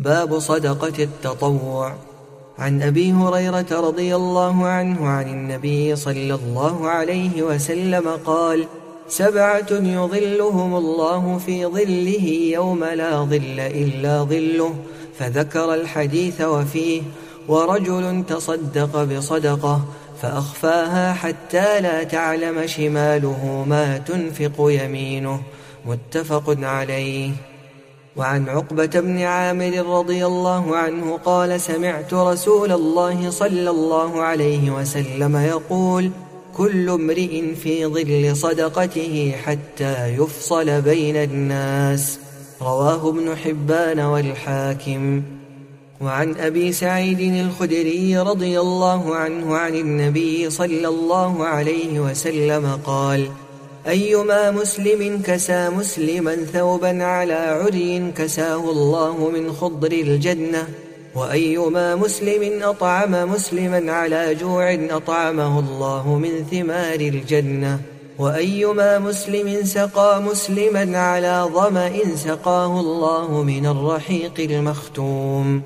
باب صدقة التطوع. عن أبي هريرة رضي الله عنه عن النبي صلى الله عليه وسلم قال سبعة يظلهم الله في ظله يوم لا ظل إلا ظله فذكر الحديث وفيه ورجل تصدق بصدقة فأخفاها حتى لا تعلم شماله ما تنفق يمينه. متفق عليه. وعن عقبة بن عامر رضي الله عنه قال سمعت رسول الله صلى الله عليه وسلم يقول كل امرئ في ظل صدقته حتى يفصل بين الناس. رواه ابن حبان والحاكم. وعن أبي سعيد الخدري رضي الله عنه عن النبي صلى الله عليه وسلم قال أيما مسلم كسى مسلما ثوبا على عري كساه الله من خضر الجنة. وأيما مسلم أطعم مسلما على جوع أطعمه الله من ثمار الجنة. وأيما مسلم سقى مسلما على ظمأ سقاه الله من الرحيق المختوم.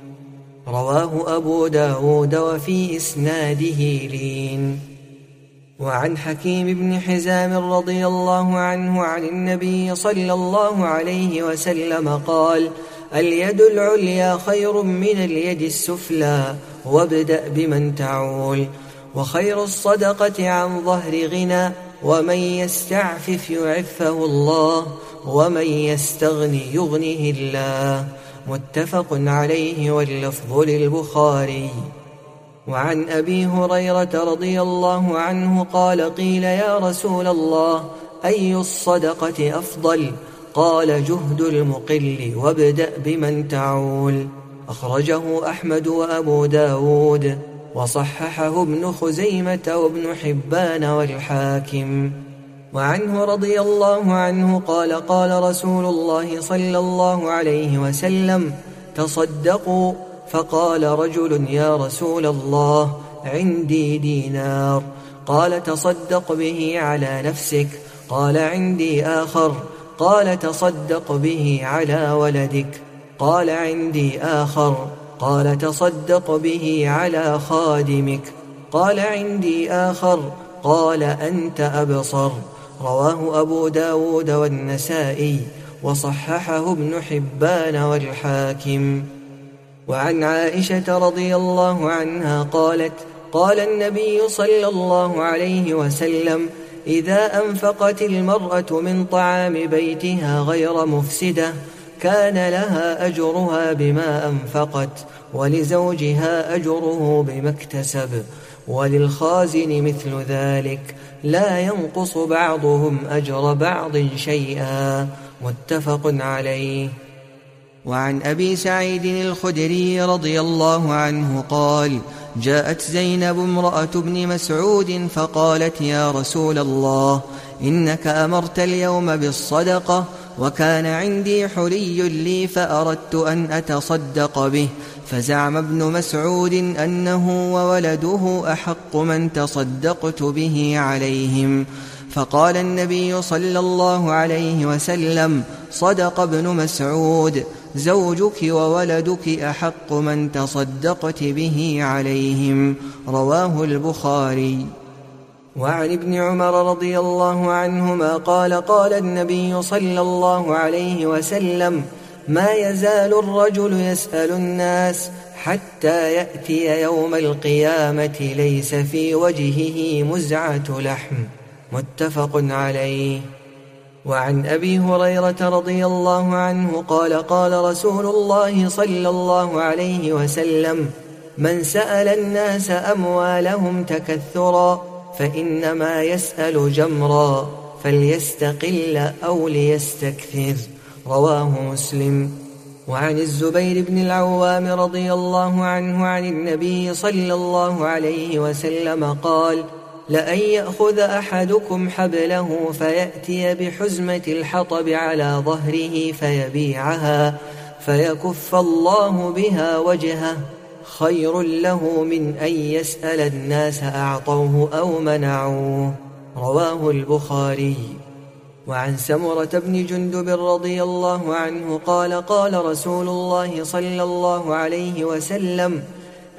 رواه أبو داود وفي إسناده لين. وعن حكيم بن حزام رضي الله عنه عن النبي صلى الله عليه وسلم قال اليد العليا خير من اليد السفلى وابدأ بمن تعول. وخير الصدقة عن ظهر غنى ومن يستعفف يعفه الله ومن يستغني يغنه الله. متفق عليه واللفظ للبخاري. وعن أبي هريرة رضي الله عنه قال قيل يا رسول الله أي الصدقة أفضل؟ قال جهد المقل وابدأ بمن تعول. أخرجه أحمد وأبو داود. وصححه ابن خزيمة وابن حبان والحاكم. وعنه رضي الله عنه قال قال رسول الله صلى الله عليه وسلم تصدقوا فقال رجل يا رسول الله عندي دينار. قال تصدق به على نفسك. قال عندي آخر. قال تصدق به على ولدك. قال عندي آخر. قال تصدق به على خادمك. قال عندي آخر. قال أنت أبصر. رواه أبو داود والنسائي. وصححه ابن حبان والحاكم. وعن عائشة رضي الله عنها قالت قال النبي صلى الله عليه وسلم إذا أنفقت المرأة من طعام بيتها غير مفسدة كان لها أجرها بما أنفقت ولزوجها أجره بما اكتسب وللخازن مثل ذلك لا ينقص بعضهم أجر بعض شيئا. متفق عليه. وعن أبي سعيد الخدري رضي الله عنه قال جاءت زينب امرأة ابن مسعود فقالت يا رسول الله إنك أمرت اليوم بالصدقة وكان عندي حلي لي فأردت أن أتصدق به فزعم ابن مسعود أنه وولده أحق من تصدقت به عليهم فقال النبي صلى الله عليه وسلم صدق ابن مسعود. زوجك وولدك أحق من تصدقت به عليهم. رواه البخاري. وعن ابن عمر رضي الله عنهما قال قال النبي صلى الله عليه وسلم ما يزال الرجل يسأل الناس حتى يأتي يوم القيامة ليس في وجهه مزعة لحم. متفق عليه. وعن أبي هريرة رضي الله عنه قال قال رسول الله صلى الله عليه وسلم من سأل الناس أموالهم تكثرا فإنما يسأل جمرا فليستقل أو ليستكثر. رواه مسلم. وعن الزبير بن العوام رضي الله عنه عن النبي صلى الله عليه وسلم قال لأن يأخذ أحدكم حبله فيأتي بحزمة الحطب على ظهره فيبيعها فيكف الله بها وجهه خير له من أن يسأل الناس أعطوه أو منعوه رواه البخاري. وعن سمرة بن جندب رضي الله عنه قال قال رسول الله صلى الله عليه وسلم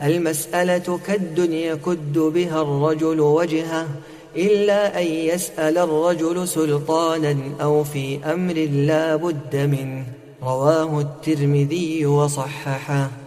المسألة كد يكد بها الرجل وجهه إلا أن يسأل الرجل سلطانا أو في أمر لا بد منه. رواه الترمذي وصححه.